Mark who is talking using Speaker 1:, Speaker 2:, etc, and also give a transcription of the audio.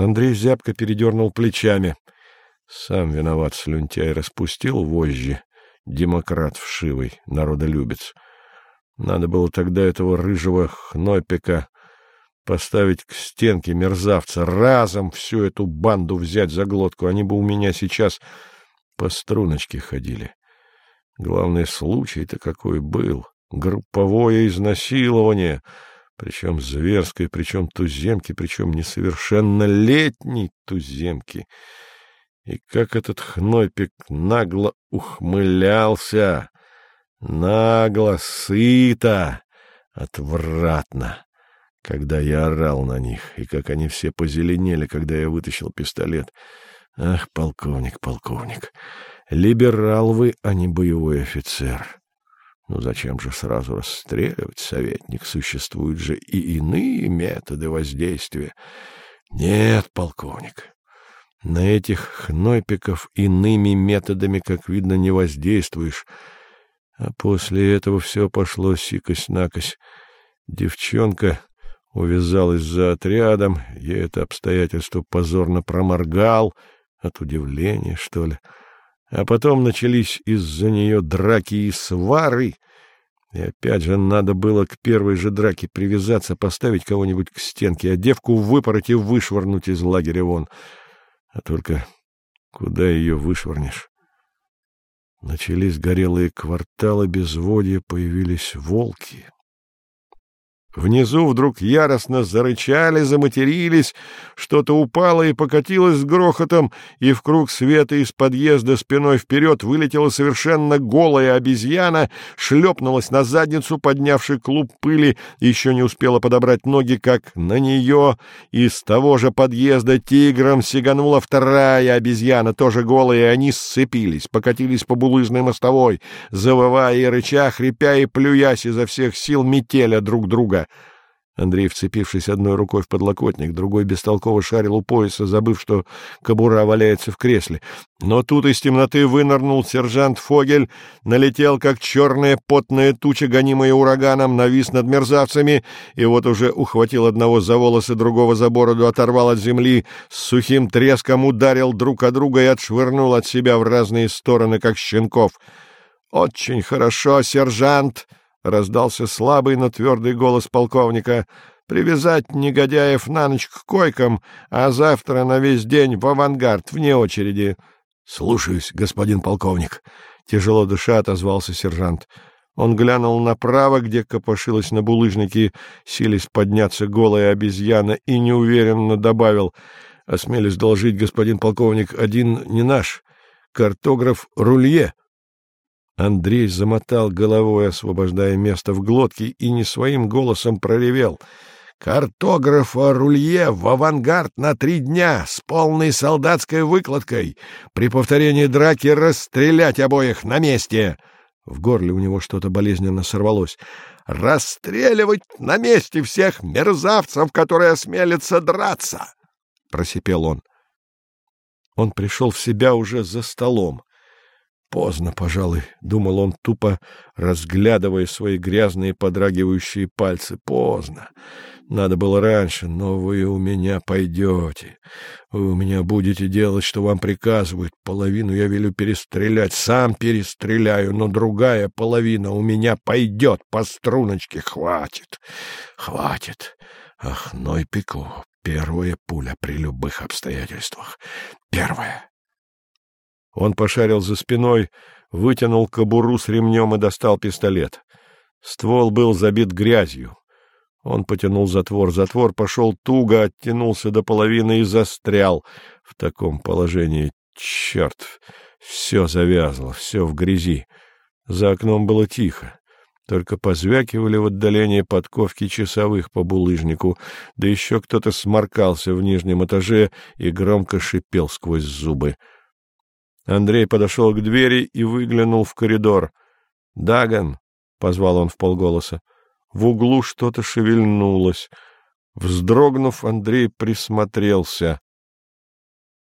Speaker 1: Андрей зябко передернул плечами. Сам виноват, слюнтяй распустил вожжи. Демократ вшивый, народолюбец. Надо было тогда этого рыжего хнопика поставить к стенке мерзавца, разом всю эту банду взять за глотку. Они бы у меня сейчас по струночке ходили. Главный случай-то какой был. Групповое изнасилование, причем зверское, причем туземки, причем несовершеннолетней туземки. И как этот хнойпик нагло ухмылялся, нагло, сыто, отвратно когда я орал на них, и как они все позеленели, когда я вытащил пистолет. Ах, полковник, полковник, либерал вы, а не боевой офицер. Ну зачем же сразу расстреливать, советник? Существуют же и иные методы воздействия. Нет, полковник, на этих хнойпиков иными методами, как видно, не воздействуешь. А после этого все пошло сикось-накось. Девчонка увязалась за отрядом, я это обстоятельство позорно проморгал, от удивления, что ли. А потом начались из-за нее драки и свары, и опять же надо было к первой же драке привязаться, поставить кого-нибудь к стенке, а девку выпороть и вышвырнуть из лагеря вон. А только куда ее вышвырнешь? Начались горелые кварталы безводья, появились волки. Внизу вдруг яростно зарычали, заматерились, что-то упало и покатилось с грохотом, и в круг света из подъезда спиной вперед вылетела совершенно голая обезьяна, шлепнулась на задницу, поднявший клуб пыли, еще не успела подобрать ноги, как на нее из того же подъезда тигром сиганула вторая обезьяна, тоже голая, и они сцепились, покатились по булыжной мостовой, завывая и рыча, хрипя и плюясь изо всех сил метеля друг друга. Андрей, вцепившись одной рукой в подлокотник, другой бестолково шарил у пояса, забыв, что кобура валяется в кресле. Но тут из темноты вынырнул сержант Фогель, налетел, как черная потная туча, гонимая ураганом, навис над мерзавцами, и вот уже ухватил одного за волосы, другого за бороду, оторвал от земли, с сухим треском ударил друг о друга и отшвырнул от себя в разные стороны, как щенков. «Очень хорошо, сержант!» — раздался слабый, но твердый голос полковника. — Привязать негодяев на ночь к койкам, а завтра на весь день в авангард, вне очереди. — Слушаюсь, господин полковник. Тяжело дыша отозвался сержант. Он глянул направо, где копошилась на булыжнике, сились подняться голая обезьяна, и неуверенно добавил. — Осмелюсь доложить, господин полковник, один не наш. Картограф Рулье. Андрей замотал головой, освобождая место в глотке, и не своим голосом проревел. «Картографа Рулье в авангард на три дня с полной солдатской выкладкой. При повторении драки расстрелять обоих на месте!» В горле у него что-то болезненно сорвалось. «Расстреливать на месте всех мерзавцев, которые осмелятся драться!» — просипел он. Он пришел в себя уже за столом. Поздно, пожалуй, — думал он, тупо разглядывая свои грязные подрагивающие пальцы. Поздно. Надо было раньше, но вы у меня пойдете. Вы у меня будете делать, что вам приказывают. Половину я велю перестрелять, сам перестреляю, но другая половина у меня пойдет по струночке. Хватит, хватит. Ах, ну и пеку. Первая пуля при любых обстоятельствах. Первая. Он пошарил за спиной, вытянул кобуру с ремнем и достал пистолет. Ствол был забит грязью. Он потянул затвор. Затвор пошел туго, оттянулся до половины и застрял в таком положении. Черт! Все завязло, все в грязи. За окном было тихо. Только позвякивали в отдалении подковки часовых по булыжнику, да еще кто-то сморкался в нижнем этаже и громко шипел сквозь зубы. Андрей подошел к двери и выглянул в коридор. «Даган!» — позвал он в полголоса. В углу что-то шевельнулось. Вздрогнув, Андрей присмотрелся.